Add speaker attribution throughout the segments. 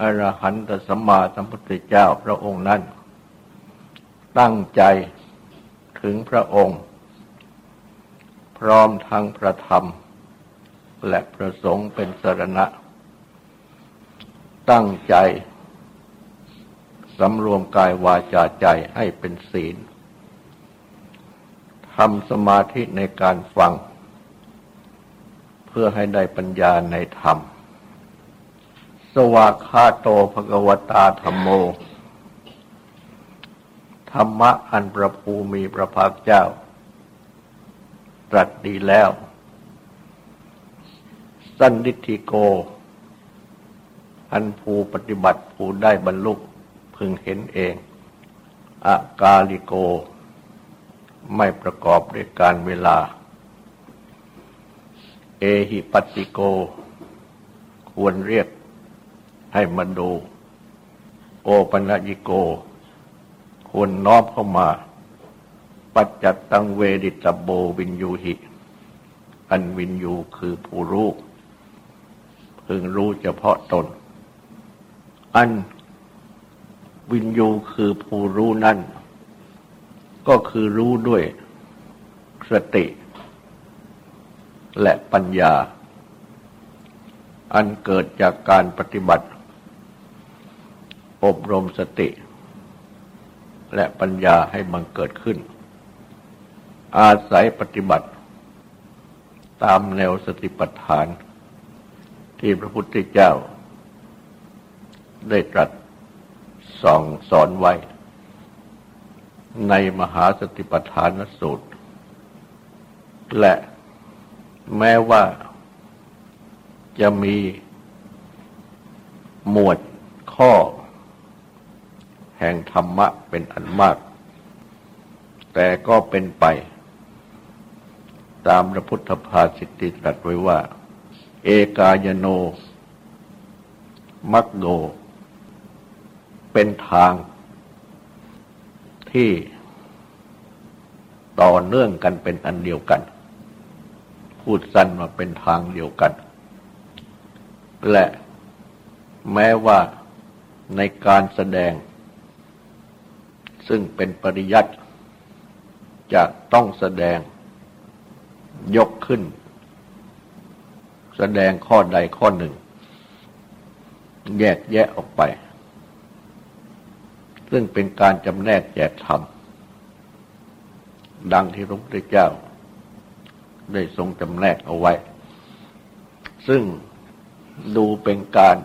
Speaker 1: อรหันตสัมมาสัมพุทธเจ้าพระองค์นั้น ตั้งใจถึงพระองค์ พร้อมทั้งพระธรรม และพระสงฆ์เป็นสรณะ ตั้งใจสำรวมกายวาจาใจให้เป็นศีลทำสมาธิในการฟัง เพื่อให้ได้ปัญญาในธรรม สวากขาโตภกวตาธรรมโม ธรรมะอันประภูมีประภาคเจ้า ตรัสดีแล้ว สันนิธิโก อันภูปฏิบัติภูได้บรรลุพึงเห็นเองอากาลิโก ไม่ประกอบด้วยการเวลา เอหิปัติโก ควรเรียก ให้มันดู โอปัญญิโก ควรน้อมเข้ามา ปัจจัตตังเวดิตโบวินยูหิ อันวินยูคือผู้รู้พึงรู้เฉพาะตน อันวินยูคือผู้รู้นั่น ก็คือรู้ด้วยสติ และปัญญา อันเกิดจากการปฏิบัติ อบรมสติ และปัญญาให้บังเกิดขึ้น อาศัยปฏิบัติตามแนวสติปัฏฐาน ที่พระพุทธเจ้า ได้ตรัสสองสอนไว้ ในมหาสติปัฏฐานสูตร และแม้ว่าจะมีหมวดข้อ แห่งธรรมะเป็นอันมาก แต่ก็เป็นไป ตามพระพุทธภาสิตติตรัสไว้ว่า เอกายโน มักโดเป็นทางที่ต่อเนื่องกันเป็นอันเดียวกัน พูดสั้นมาเป็นทางเดียวกัน และแม้ว่าในการแสดง ซึ่งเป็นปริยัติจะต้องแสดงยกขึ้น แสดงข้อใดข้อหนึ่ง แยกแยะออกไป ซึ่งเป็นการจำแนกแจกธรรม ดังที่พระพุทธเจ้า ได้ทรงจำแนกเอาไว้ ซึ่งดูเป็นการ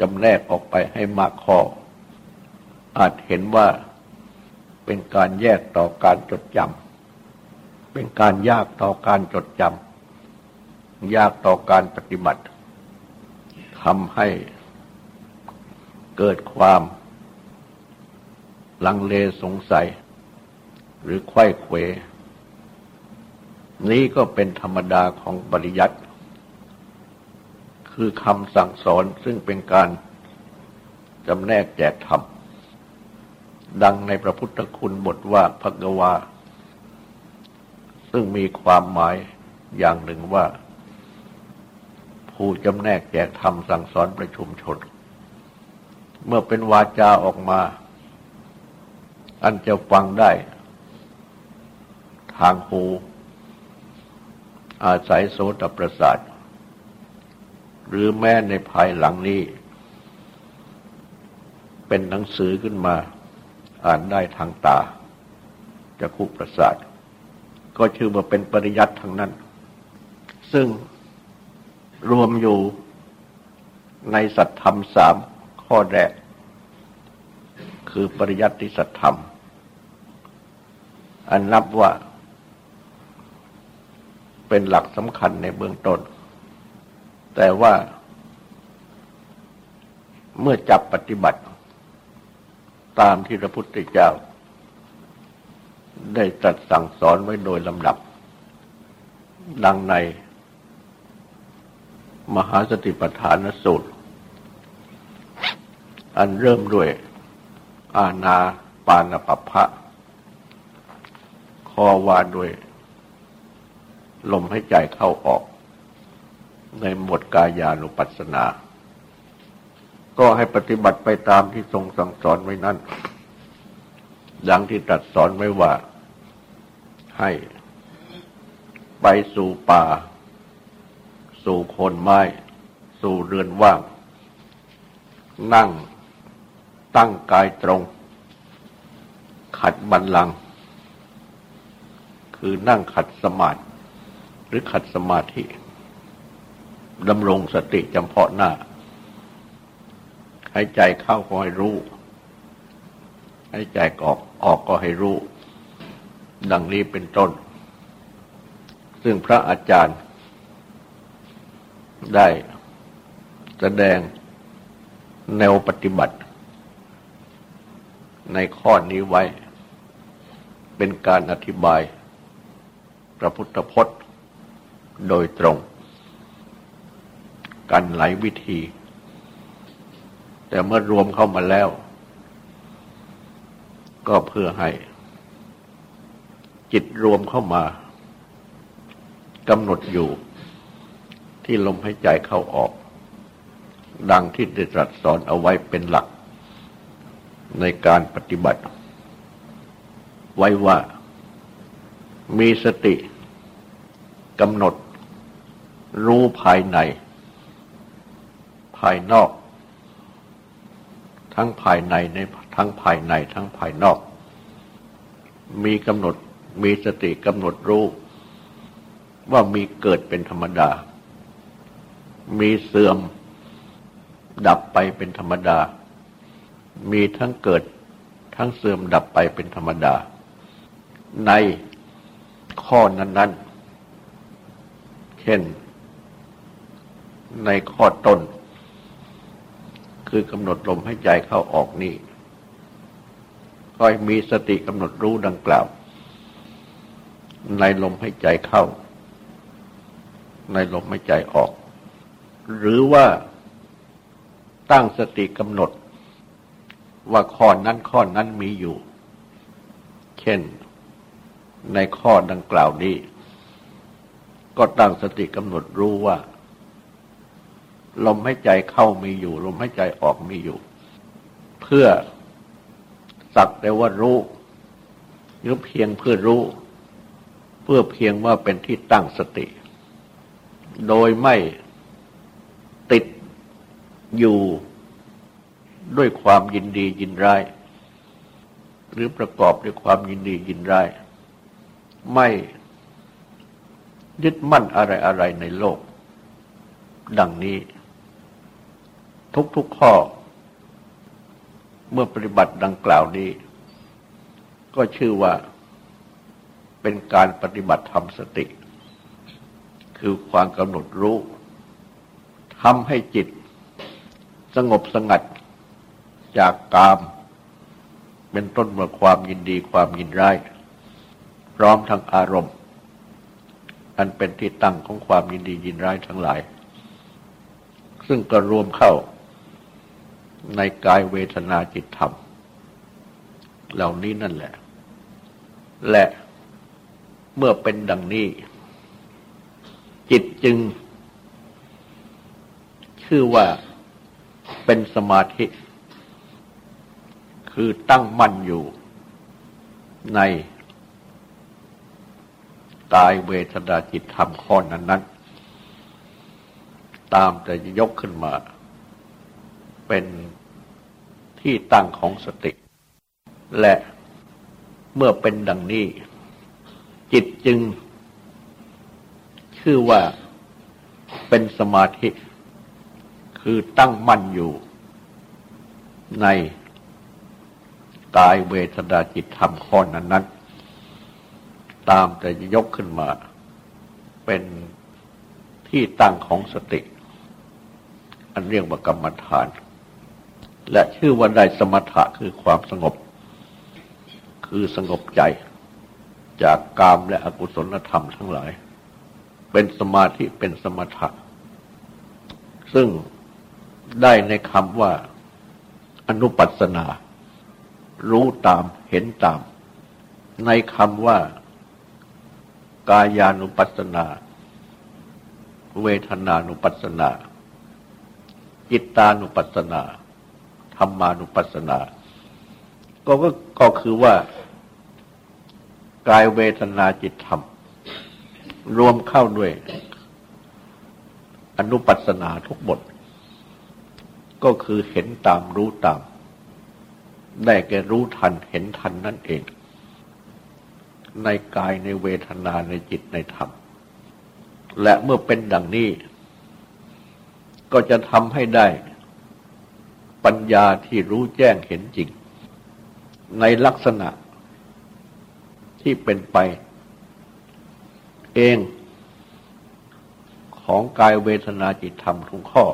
Speaker 1: จำแนกออกไปให้มากข้อ อาจเห็นว่าเป็นการแยกต่อการจดจำ เป็นการยากต่อการจดจำ ยากต่อการปฏิบัติทำให้เกิดความลังเลสงสัย หรือไข้เขว นี้ก็เป็นธรรมดาของปริยัติ คือคำสั่งสอนซึ่งเป็นการจำแนกแจกธรรม ดังในพระพุทธคุณบทว่าภกวา ซึ่งมีความหมายอย่างหนึ่งว่า ผู้จำแนกแจกธรรมสั่งสอนประชุมชน เมื่อเป็นวาจาออกมา อันจะฟังได้ ทางหู อาศัยโสตประสาท หรือแม้ในภายหลังนี้ เป็นหนังสือขึ้นมา อ่านได้ทางตาจะคุประสาท ก็ชื่อว่าเป็นปริยัติทั้งนั้น ซึ่งรวมอยู่ในสัตธรรมสามข้อแรก คือปริยัติสัตธรรม อันนับว่า เป็นหลักสำคัญในเบื้องต้น แต่ว่าเมื่อจับปฏิบัติ ตามที่พระพุทธเจ้า ได้ตรัสสั่งสอนไว้โดยลำดับ ดังในมหาสติปัฏฐานสูตร อันเริ่มด้วย อาณาปานปัปพะคอวาด้วย ลมให้ใจเข้าออก ในหมวดกายานุปัสสนา ก็ให้ปฏิบัติไปตามที่ทรงสั่งสอนไว้นั้นดังที่ตรัสสอนไว้ว่า ให้ไปสู่ป่า สู่โคนไม้ สู่เรือนว่าง นั่งตั้งกายตรง ขัดบันลัง คือนั่งขัดสมาธิหรือขัดสมาธิดำรงสติจำเพาะหน้า ให้ใจเข้าก็ให้รู้ให้ใจออกออกก็ให้รู้ ดังนี้เป็นต้น ซึ่งพระอาจารย์ได้แสดงแนวปฏิบัติ ในข้อนี้ไว้ เป็นการอธิบาย พระพุทธพจน์โดยตรง การหลายวิธี แต่เมื่อรวมเข้ามาแล้ว ก็เพื่อให้ จิตรวมเข้ามากำหนดอยู่ ที่ลมหายใจเข้าออก ดังที่ได้ตรัสสอนเอาไว้เป็นหลัก ในการปฏิบัติ ไว้ว่ามีสติกำหนดรู้ภายใน ภายนอก ทั้งภายในในทั้งภายในทั้งภายนอก มีกำหนดมีสติกำหนดรู้ ว่ามีเกิดเป็นธรรมดา มีเสื่อม ดับไปเป็นธรรมดา มีทั้งเกิดทั้งเสื่อมดับไปเป็นธรรมดา ในข้อนั้น ๆ เช่น ในข้อต้น คือกำหนดลมให้ใจเข้าออกนี่ก็ให้มีสติกำหนดรู้ดังกล่าว ในลมให้ใจเข้า ในลมให้ใจออก หรือว่าตั้งสติกำหนด ว่าข้อนั้นข้อนั้นมีอยู่ เช่นในข้อดังกล่าวนี้ ก็ตั้งสติกำหนดรู้ว่า ลมหายใจเข้ามีอยู่ ลมหายใจออกมีอยู่ เพื่อสักแต่ว่ารู้หรือเพียงเพื่อรู้ เพื่อเพียงว่าเป็นที่ตั้งสติ โดยไม่ติดอยู่ด้วยความยินดียินร้าย หรือประกอบด้วยความยินดียินร้าย ไม่ยึดมั่นอะไรอะไรในโลก ดังนี้ ทุกๆข้อ เมื่อปฏิบัติดังกล่าวนี้ ก็ชื่อว่าเป็นการปฏิบัติธรรมสติ คือความกำหนดรู้ทำให้จิต สงบสงัดจากกาม เป็นต้นมาความยินดีความยินร้าย พร้อมทั้งอารมณ์ อันเป็นที่ตั้งของความยินดียินร้ายทั้งหลาย ซึ่งก็รวมเข้า ในกายเวทนาจิตธรรม เหล่านี้นั่นแหละ และเมื่อเป็นดังนี้ จิตจึง ชื่อว่าเป็นสมาธิ คือตั้งมั่นอยู่ในกายเวทนาจิตธรรมข้อนั้นนั้นตามแต่จะยกขึ้นมา เป็นที่ตั้งของสติ และเมื่อเป็นดังนี้ จิตจึง ชื่อว่าเป็นสมาธิ คือตั้งมั่นอยู่ ในกายเวทนาจิตธรรมข้อนั้นนั้นตามแต่จะยกขึ้นมา เป็นที่ตั้งของสติ อันเรียกว่ากรรมฐาน และชื่อว่าได้สมถะคือความสงบ คือสงบใจ จากกามและอกุศลธรรมทั้งหลาย เป็นสมาธิเป็นสมถะ ซึ่งได้ในคำว่าอนุปัสนา รู้ตามเห็นตาม ในคำว่า กายานุปัสนา เวทนานุปัสนา จิตานุปัสนา ธรรมานุปัสสนา ก็ก็คือว่ากายเวทนาจิตธรรม รวมเข้าด้วย อนุปัสสนาทุกบท ก็คือเห็นตามรู้ตาม ได้แก่รู้ทันเห็นทันนั่นเอง ในกายในเวทนาในจิตในธรรม และเมื่อเป็นดังนี้ ก็จะทำให้ได้ ปัญญาที่รู้แจ้งเห็นจริง ในลักษณะที่เป็นไป เองของกายเวทนาจิตธรรมทุกข้อ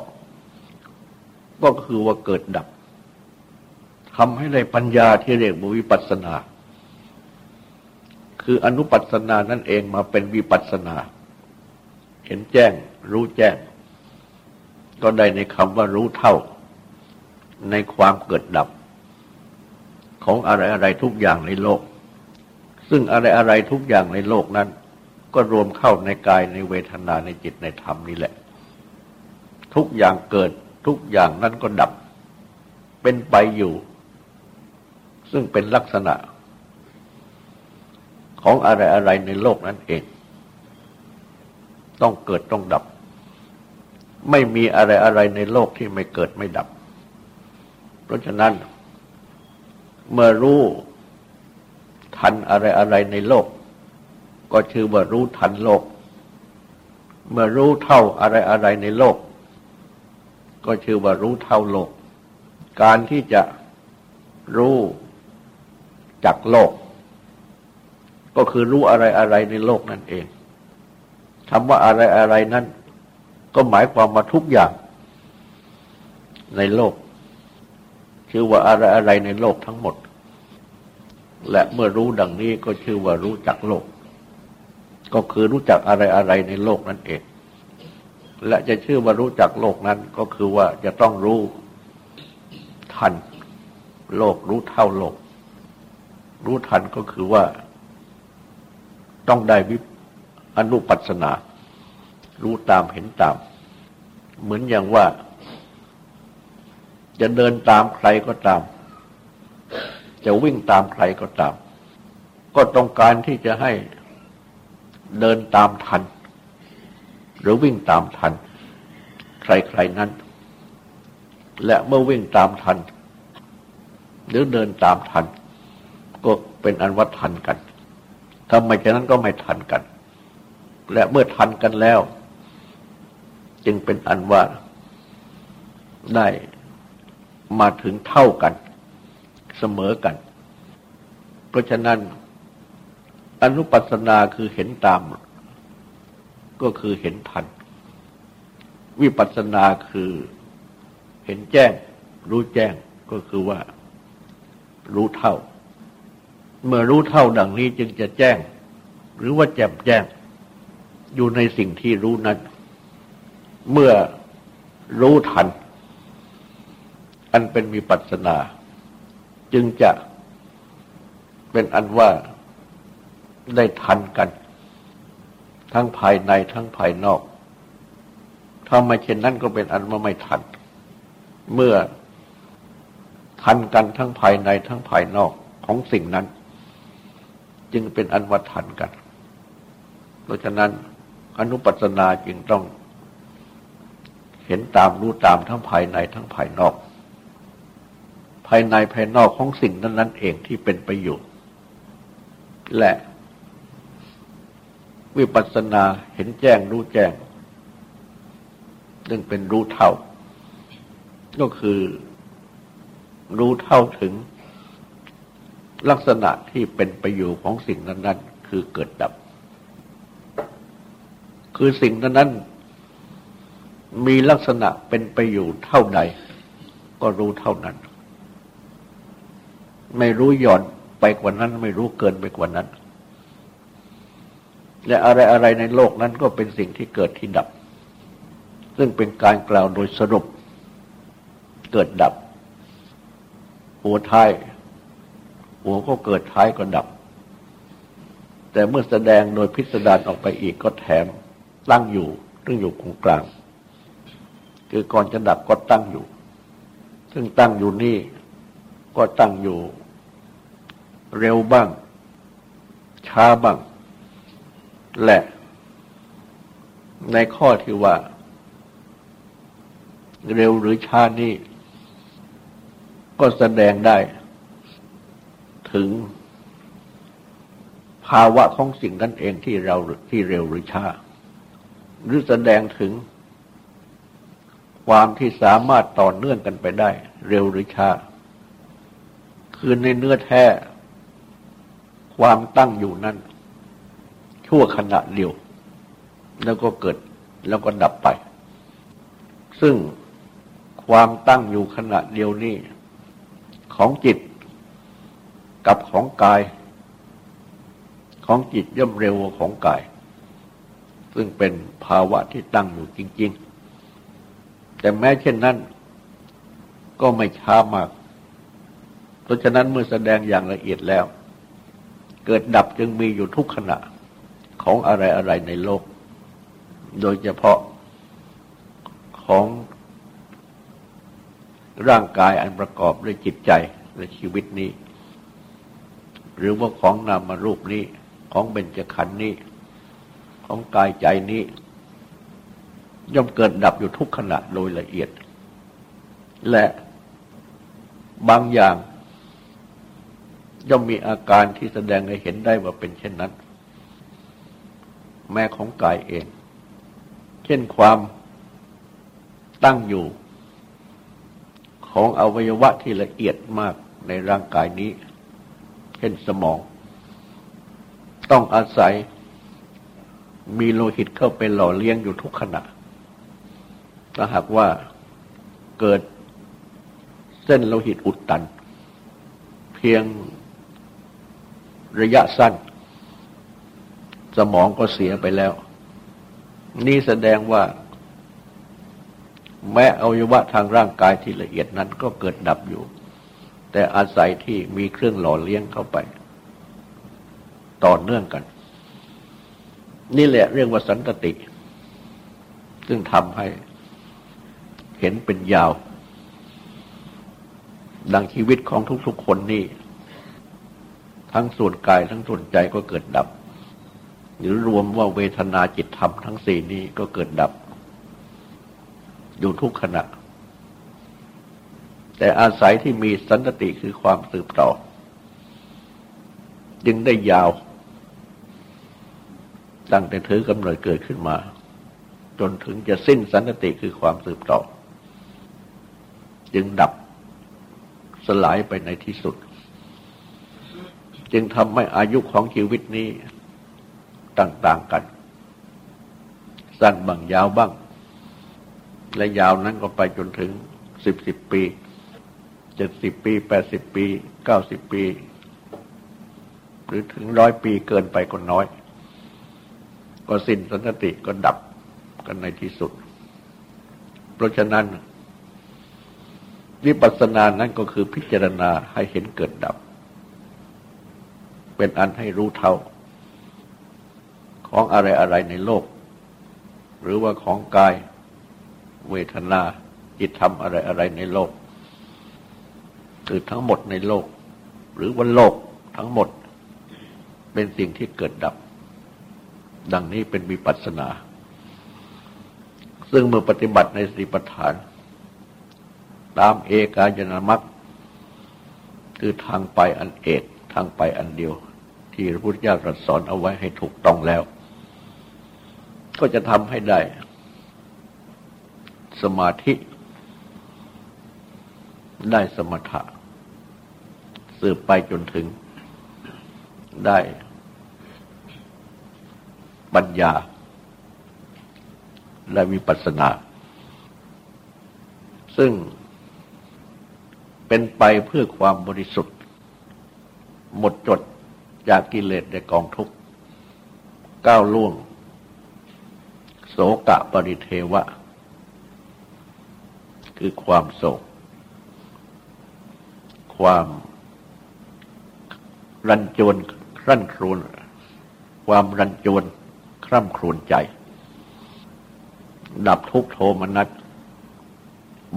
Speaker 1: ก็คือว่าเกิดดับทำให้ได้ปัญญาที่เรียกว่าวิปัสสนา คืออนุปัสนานั่นเองมาเป็นวิปัสนา เห็นแจ้ง รู้แจ้ง ก็ได้ในคำว่ารู้เท่า ในความเกิดดับ ของอะไรอะไรทุกอย่างในโลก ซึ่งอะไรอะไรทุกอย่างในโลกนั้น ก็รวมเข้าในกายในเวทนาในจิตในธรรมนี่แหละ ทุกอย่างเกิดทุกอย่างนั้นก็ดับ เป็นไปอยู่ ซึ่งเป็นลักษณะ ของอะไรอะไรในโลกนั้นเอง ต้องเกิดต้องดับ ไม่มีอะไรอะไรในโลกที่ไม่เกิดไม่ดับ ราะฉะนั้น เมื่อรู้ทันอะไรอะไรในโลก ก็ชื่อว่ารู้ทันโลก เมื่อรู้เท่าอะไรอะไรในโลก ก็ชื่อว่ารู้เท่าโลก การที่จะรู้จักโลก ก็คือรู้อะไรอะไรในโลกนั่นเองคำว่าอะไรอะไรนั้น ก็หมายความว่าทุกอย่างในโลก ชื่อว่าอะไรอะไรในโลกทั้งหมด และเมื่อรู้ดังนี้ก็ชื่อว่ารู้จักโลก ก็คือรู้จักอะไรอะไรในโลกนั่นเอง และจะชื่อว่ารู้จักโลกนั้นก็คือว่าจะต้องรู้ทันโลกรู้เท่าโลก รู้ทันก็คือว่าต้องได้วิอนุปัสนา รู้ตามเห็นตาม เหมือนอย่างว่า จะเดินตามใครก็ตาม จะวิ่งตามใครก็ตาม ก็ต้องการที่จะให้เดินตามทัน หรือวิ่งตามทัน ใครๆนั้น และเมื่อวิ่งตามทัน หรือเดินตามทัน ก็เป็นอันวัดทันกันทำไมฉะนั้นก็ไม่ทันกัน และเมื่อทันกันแล้ว จึงเป็นอันว่าได้ มาถึงเท่ากันเสมอกัน เพราะฉะนั้น อนุปัสนาคือเห็นตาม ก็คือเห็นทัน วิปัสนาคือเห็นแจ้ง รู้แจ้งก็คือว่า รู้เท่า เมื่อรู้เท่าดังนี้จึงจะแจ้ง หรือว่าแจ่มแจ้ง อยู่ในสิ่งที่รู้นั้น เมื่อรู้ทัน อันเป็นมีปัสนา จึงจะเป็นอันว่าได้ทันกัน ทั้งภายในทั้งภายนอก ถ้าไม่เช่นนั้นก็เป็นอันว่าไม่ทัน เมื่อทันกันทั้งภายในทั้งภายนอกของสิ่งนั้น จึงเป็นอันว่าทันกัน เพราะฉะนั้นอนุปัสนาจึงต้องเห็นตามรู้ตามทั้งภายในทั้งภายนอกายในภายนอกของสิ่งนั้นนั้นเองที่เป็นประโยชน์ และวิปัสสนาเห็นแจ้งรู้แจ้งซึ่งเป็นรู้เท่า ก็คือรู้เท่าถึงลักษณะที่เป็นประโยชน์ของสิ่งนั้นนั้นคือเกิดดับ คือสิ่งนั้นนั้นมีลักษณะเป็นประโยชน์เท่าใด ก็รู้เท่านั้น ไม่รู้หย่อนไปกว่านั้น ไม่รู้เกินไปกว่านั้น และอะไรอะไรในโลกนั้นก็เป็นสิ่งที่เกิดที่ดับ ซึ่งเป็นการกล่าวโดยสรุป เกิดดับ หัวท้ายหัวก็เกิดท้ายก็ดับ แต่เมื่อแสดงโดยพิสดารออกไปอีกก็แถมตั้งอยู่ซึ่งอยู่ตรงกลาง คือก่อนจะดับก็ตั้งอยู่ ซึ่งตั้งอยู่นี่ก็ตั้งอยู่ เร็วบ้าง ช้าบ้าง และ ในข้อที่ว่า เร็วหรือช้านี่ ก็แสดงได้ ถึง ภาวะของสิ่งนั้นเองที่เราที่เร็วหรือช้า หรือแสดงถึง ความที่สามารถต่อเนื่องกันไปได้ เร็วหรือช้าคือในเนื้อแท้ ความตั้งอยู่นั้น ชั่วขณะเดียว แล้วก็เกิดแล้วก็ดับไป ซึ่งความตั้งอยู่ขณะเดียวนี้ ของจิตกับของกาย ของจิตย่อมเร็วกว่าของกาย ซึ่งเป็นภาวะที่ตั้งอยู่จริง ๆ แต่แม้เช่นนั้น ก็ไม่ช้ามาก เพราะฉะนั้นเมื่อแสดงอย่างละเอียดแล้ว เกิดดับจึงมีอยู่ทุกขณะของอะไรอะไรในโลก โดยเฉพาะของร่างกายอันประกอบด้วยจิตใจและชีวิตนี้ หรือว่าของนามรูปนี้ของเบญจขันธ์นี้ ของกายใจนี้ ย่อมเกิดดับอยู่ทุกขณะโดยละเอียด และบางอย่าง ย่อมมีอาการที่แสดงให้เห็นได้ว่าเป็นเช่นนั้น แม้ของกายเอง เช่นความตั้งอยู่ ของอวัยวะที่ละเอียดมากในร่างกายนี้ เช่นสมอง ต้องอาศัยมีโลหิตเข้าไปหล่อเลี้ยงอยู่ทุกขณะ ถ้าหากว่าเกิดเส้นโลหิตอุดตัน เพียง ระยะสั้น สมองก็เสียไปแล้ว นี่แสดงว่า แม้อวัยวะทางร่างกายที่ละเอียดนั้นก็เกิดดับอยู่ แต่อาศัยที่มีเครื่องหล่อเลี้ยงเข้าไป ต่อเนื่องกัน นี่แหละเรื่องว่าสันตติ ซึ่งทำให้เห็นเป็นยาว ดังชีวิตของทุกๆคนนี่ ทั้งส่วนกายทั้งส่วนใจก็เกิดดับ หรือรวมว่าเวทนาจิตธรรมทั้งสี่นี้ก็เกิดดับ อยู่ทุกขณะ แต่อาศัยที่มีสันติคือความสืบต่อ จึงได้ยาว ตั้งแต่ถือกำเนิดเกิดขึ้นมา จนถึงจะสิ้นสันติคือความสืบต่อ จึงดับสลายไปในที่สุด จึงทำให้อายุของชีวิตนี้ต่าง ๆกัน สั้นบางยาวบ้าง และยาวนั้นก็ไปจนถึงสิบสิบปีเจ็ดสิบปีแปดสิบปีเก้าสิบปี หรือถึงร้อยปีเกินไปก็น้อย ก็สิ้นสันติก็ดับกันในที่สุด เพราะฉะนั้นวิปัสสนานั้นก็คือพิจารณาให้เห็นเกิดดับ เป็นอันให้รู้เท่า ของอะไรอะไรในโลก หรือว่าของกายเวทนาจิตธรรมอะไรอะไรในโลกคือทั้งหมดในโลก หรือว่าโลกทั้งหมดเป็นสิ่งที่เกิดดับ ดังนี้เป็นวิปัสสนา ซึ่งเมื่อปฏิบัติในสติปัฏฐาน ตามเอกายนามัคคือทางไปอันเอก ทางไปอันเดียว ที่พระพุทธเจ้าตรัสสอนเอาไว้ให้ถูกต้องแล้ว ก็จะทำให้ได้ สมาธิได้สมถะ สืบไปจนถึงได้ปัญญา และวิปัสสนา ซึ่งเป็นไปเพื่อความบริสุทธิ์ หมดจด จากกิเลสในกองทุกข์ก้าวล่วงโสกะปริเทวะ คือความโศก ความรันจวนครั่นครูนความรันจวนคร่ำครวญใจ ดับทุกโทมนัส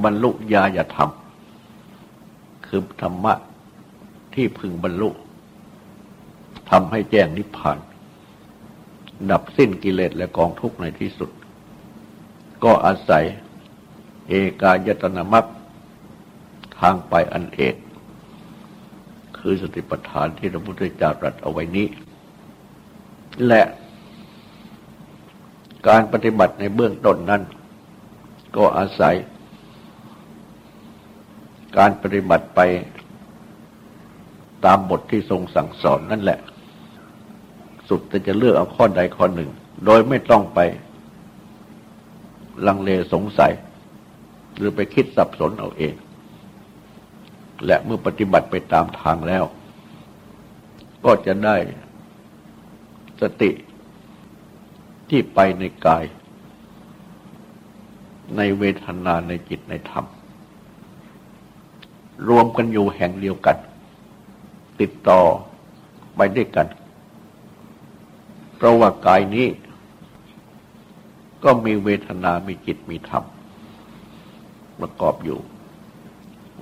Speaker 1: บรรลุญาญธรรม คือธรรมะที่พึงบรรลุ ทำให้แจ้งนิพพาน ดับสิ้นกิเลสและกองทุกข์ในที่สุด ก็อาศัยเอกายตนามัคทางไปอันเอก คือสติปัฏฐานที่พระพุทธเจ้าตรัสเอาไว้นี้ และการปฏิบัติในเบื้องต้นนั้น ก็อาศัย การปฏิบัติไปตามบทที่ทรงสั่งสอนนั่นแหละ สุดแต่จะเลือกเอาข้อใดข้อหนึ่ง โดยไม่ต้องไป ลังเลสงสัย หรือไปคิดสับสนเอาเอง และเมื่อปฏิบัติไปตามทางแล้ว ก็จะได้สติที่ไปในกาย ในเวทนาในจิตในธรรม รวมกันอยู่แห่งเดียวกัน ติดต่อไปด้วยกัน เพราะว่ากายนี้ ก็มีเวทนา มีจิต มีธรรม ประกอบอยู่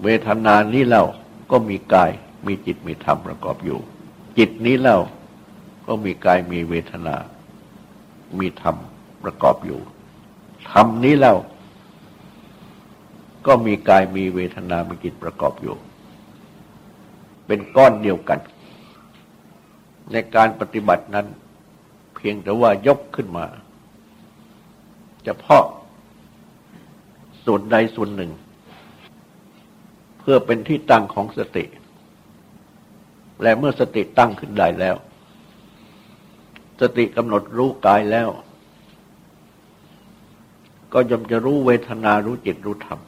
Speaker 1: เวทนานี้เล่าก็มีกาย มีจิต มีธรรมประกอบอยู่ จิตนี้เล่าก็มีกาย มีเวทนา มีธรรมประกอบอยู่ ธรรมนี้เล่าก็มีกายมีเวทนา มีจิตประกอบอยู่ เป็นก้อนเดียวกัน ในการปฏิบัตินั้น พียงแต่ว่ายกขึ้นมาเฉพาะส่วนใดส่วนหนึ่ง เพื่อเป็นที่ตั้งของสติ และเมื่อสติตั้งขึ้นได้แล้ว สติกำหนดรู้กายแล้ว ก็ย่อมจะรู้เวทนารู้จิตรู้ธรรม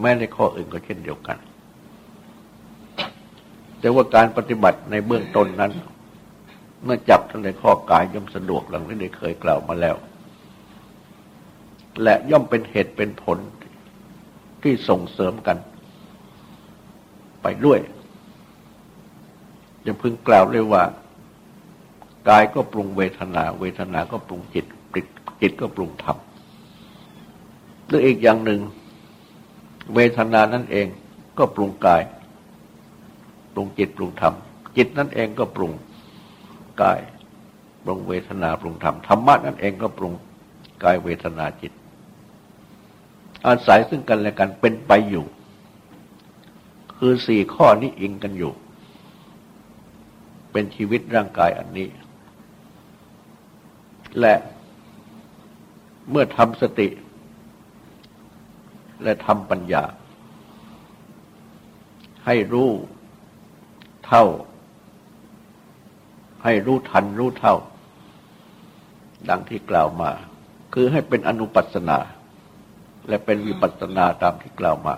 Speaker 1: แม้ในข้ออื่นก็เช่นเดียวกัน แต่ว่าการปฏิบัติในเบื้องต้นนั้น เมื่อจับทั้งในข้อกายย่อมสะดวกหลังที่ได้เคยกล่าวมาแล้ว และย่อมเป็นเหตุเป็นผลที่ส่งเสริมกัน ไปด้วยจะพึงกล่าวเลยว่า กายก็ปรุงเวทนา เวทนาก็ปรุงจิตจิตก็ปรุงธรรมหรืออีกอย่างหนึ่ง เวทนานั่นเองก็ปรุงกาย ปรุงจิตปรุงธรรมจิตนั่นเองก็ปรุง กาย ปรุงเวทนาปรุงธรรม ธรรมะนั่นเองก็ปรุงกายเวทนาจิต อาศัยซึ่งกันและกันเป็นไปอยู่ คือสี่ข้อนี้อิงกันอยู่ เป็นชีวิตร่างกายอันนี้ และเมื่อทำสติ และทำปัญญา ให้รู้เท่า ให้รู้ทันรู้เท่า ดังที่กล่าวมา คือให้เป็นอนุปัสนา และเป็นวิปัสนาตามที่กล่าวมา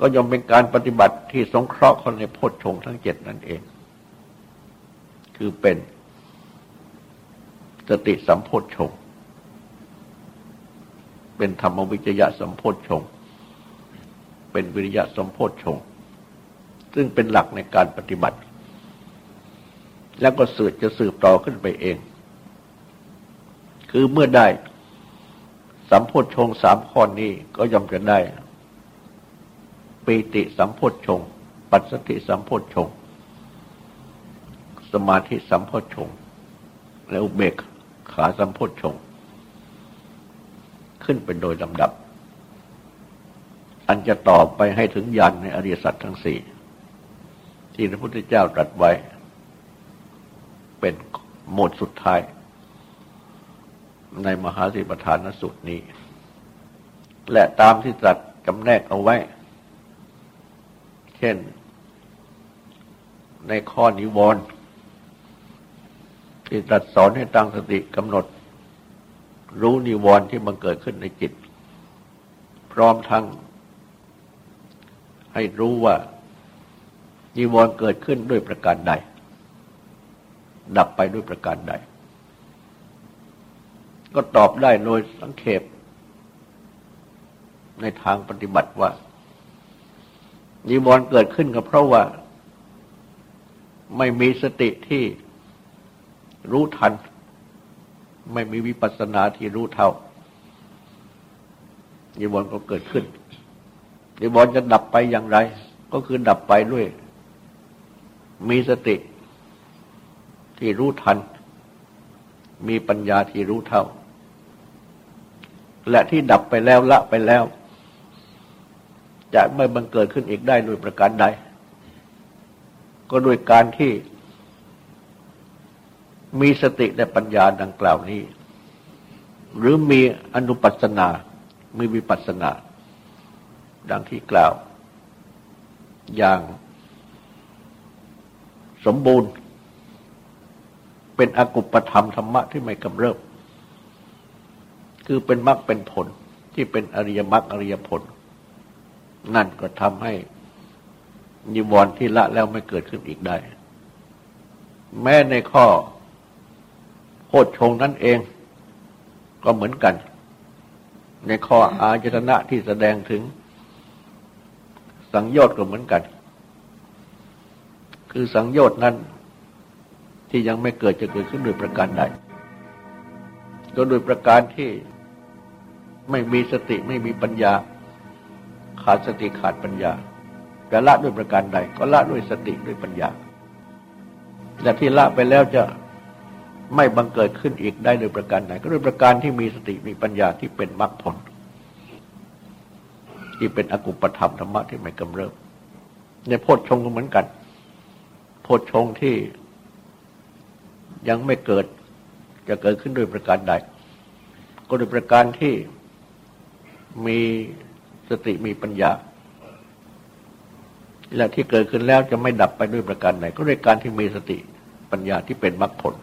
Speaker 1: ก็ย่อมเป็นการปฏิบัติที่สงเคราะห์คนในโพชฌงทั้งเจ็ดนั่นเอง คือเป็นสติสัมโพชฌงเป็นธรรมวิจยะสัมโพชฌงเป็นวิริยะสัมโพชฌงซึ่งเป็นหลักในการปฏิบัติ แล้วก็สืบจะสืบต่อขึ้นไปเอง คือเมื่อได้สัมโพชงสามข้อนี้ก็ย่อมจะได้ปีติสัมโพชง ปัสสติสัมโพชง สมาธิสัมโพชง และอุเบกขาสัมโพชง ขึ้นเป็นโดยลำดับ อันจะต่อไปให้ถึงยันในอริยสัจทั้งสี่ที่พระพุทธเจ้าตรัสไว้ เป็นโหมดสุดท้าย ในมหาสิปทานสุตนี้ และตามที่ตรัสจำแนกเอาไว้ เช่น ในข้อนิวรณ์ที่ตรัสสอนให้ตั้งสติกำหนด รู้นิวรณ์ที่มันเกิดขึ้นในจิต พร้อมทั้ง ให้รู้ว่าจีวรณ์เกิดขึ้นด้วยประการใด ดับไปด้วยประการใด ก็ตอบได้โดยสังเขปในทางปฏิบัติว่าจีวรเกิดขึ้นก็เพราะว่า ไม่มีสติที่รู้ทัน ไม่มีวิปัสสนาที่รู้เท่าจีวรก็เกิดขึ้นจีวรจะดับไปอย่างไร ก็คือดับไปด้วย มีสติ ที่รู้ทัน มีปัญญาที่รู้เท่า และที่ดับไปแล้วละไปแล้ว จะไม่บังเกิดขึ้นอีกได้ด้วยประการใด ก็โดยการที่มีสติและปัญญาดังกล่าวนี้ หรือมีอนุปัสนา มีวิปัสนา ดังที่กล่าว อย่างสมบูรณ์ เป็นอกุปธรรมธรรมะที่ไม่กำเริบ คือเป็นมรรคเป็นผลที่เป็นอริยมรรคอริยผล นั่นก็ทำให้นิวรณ์ที่ละแล้วไม่เกิดขึ้นอีกได้ แม้ในข้อโคดชงนั่นเองก็เหมือนกัน ในข้ออาจตนะที่แสดงถึง สังโยชน์ก็เหมือนกัน คือสังโยชน์นั้น ที่ยังไม่เกิดจะเกิดขึ้นโดยประการใดก็โดยประการที่ไม่มีสติไม่มีปัญญา ขาดสติขาดปัญญาจะละด้วยประการใด ก็ละด้วยสติด้วยปัญญาและที่ละไปแล้วจะไม่บังเกิดขึ้นอีกได้โดยประการใดก็ด้วยประการที่มีสติมีปัญญาที่เป็นมรรคผล ที่เป็นอกุปธรรมธรรมะที่ไม่กำเริบในโพชฌงก็เหมือนกัน โพชฌงที่ ยังไม่เกิดจะเกิดขึ้นโดยประการใด ก็โดยประการที่มีสติมีปัญญา และที่เกิดขึ้นแล้วจะไม่ดับไปด้วยประการใดก็ด้วยการที่มีสติปัญญาที่เป็นมรรคผล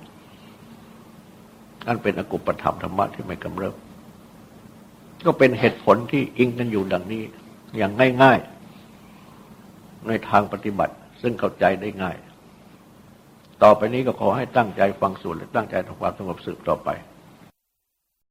Speaker 1: นั่นเป็นอกุปธรรมธรรมะที่ไม่กำเริบก็เป็นเหตุผลที่อิงกันอยู่ดังนี้ อย่างง่าย ๆ ในทางปฏิบัติซึ่งเข้าใจได้ง่าย ต่อไปนี้ก็ขอให้ตั้งใจฟังสวดและตั้งใจทำความสงบสืบต่อไป